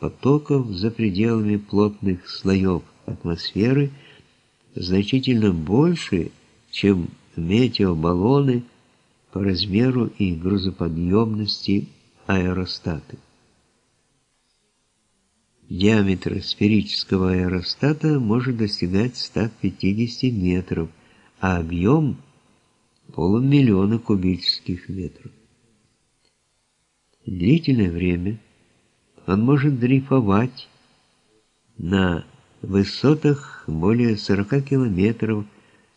потоков за пределами плотных слоев атмосферы значительно больше, чем метеобаллоны по размеру и грузоподъемности аэростаты. Диаметр сферического аэростата может достигать 150 метров, а объем – полумиллиона кубических метров. Длительное время он может дрейфовать на высотах более 40 километров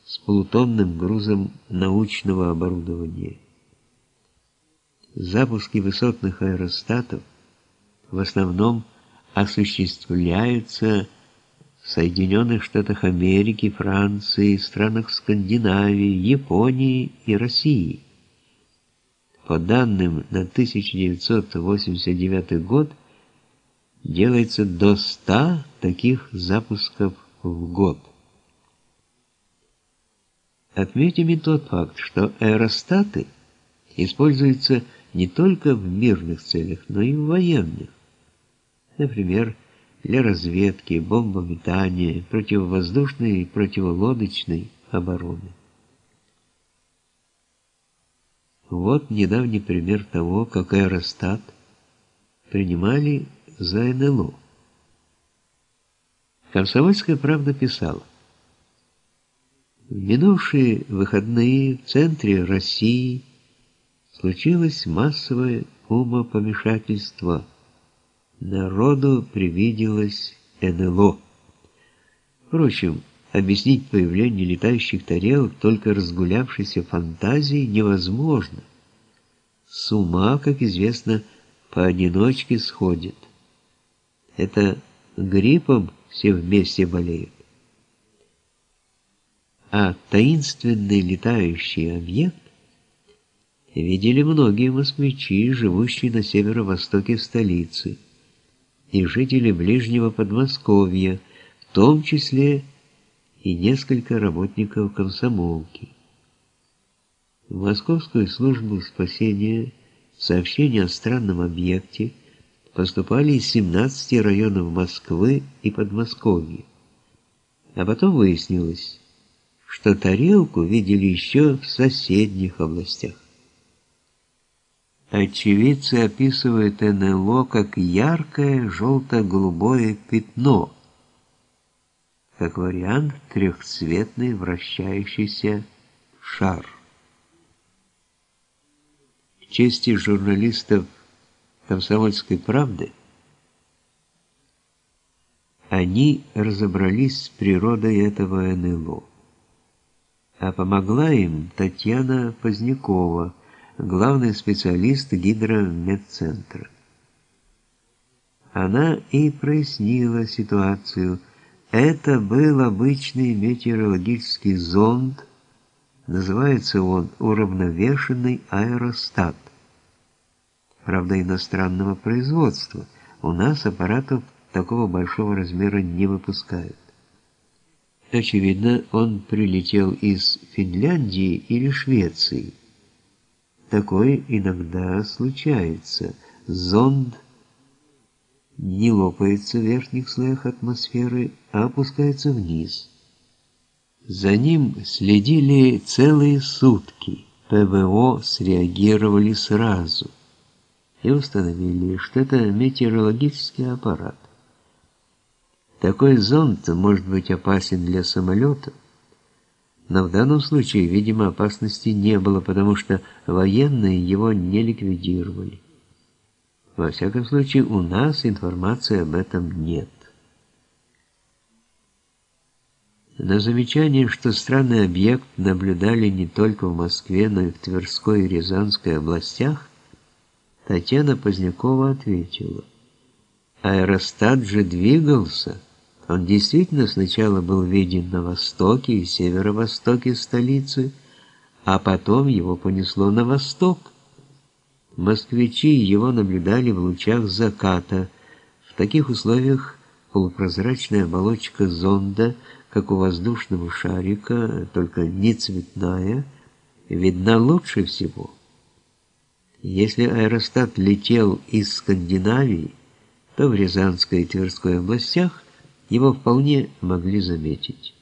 с полутонным грузом научного оборудования. Запуски высотных аэростатов в основном осуществляются в Соединенных Штатах Америки, Франции, странах Скандинавии, Японии и России. По данным на 1989 год делается до 100 таких запусков в год. Отметим и тот факт, что аэростаты используются не только в мирных целях, но и в военных. Например, для разведки, бомбометания, противовоздушной и противолодочной обороны. Вот недавний пример того, как аэростат принимали за НЛО. Комсомольская правда писала, в минувшие выходные в центре России случилось массовое умопомешательство. Народу привиделось НЛО. Впрочем, объяснить появление летающих тарелок только разгулявшейся фантазией невозможно. С ума, как известно, поодиночке сходит. Это гриппом все вместе болеют а таинственный летающий объект видели многие москвичи, живущие на северо-востоке столицы, и жители ближнего Подмосковья, в том числе и несколько работников комсомолки. В Московскую службу спасения сообщения о странном объекте поступали из 17 районов Москвы и Подмосковья. А потом выяснилось, что тарелку видели еще в соседних областях. Очевидцы описывают НЛО как яркое желто-голубое пятно, как вариант трехцветный вращающийся шар. В чести журналистов «Комсомольской правды» они разобрались с природой этого НЛО а помогла им Татьяна Позднякова, главный специалист гидромедцентра. Она и прояснила ситуацию. Это был обычный метеорологический зонд, называется он уравновешенный аэростат. Правда, иностранного производства. У нас аппаратов такого большого размера не выпускают. Очевидно, он прилетел из Финляндии или Швеции. Такое иногда случается. Зонд не лопается в верхних слоях атмосферы, а опускается вниз. За ним следили целые сутки. ПВО среагировали сразу и установили, что это метеорологический аппарат. Такой зонд может быть опасен для самолета, но в данном случае, видимо, опасности не было, потому что военные его не ликвидировали. Во всяком случае, у нас информации об этом нет. На замечание, что странный объект наблюдали не только в Москве, но и в Тверской и Рязанской областях, Татьяна Позднякова ответила, «Аэростат же двигался». Он действительно сначала был виден на востоке и северо-востоке столицы, а потом его понесло на восток. Москвичи его наблюдали в лучах заката. В таких условиях полупрозрачная оболочка зонда, как у воздушного шарика, только не цветная, видна лучше всего. Если аэростат летел из Скандинавии, то в Рязанской и Тверской областях его вполне могли заметить.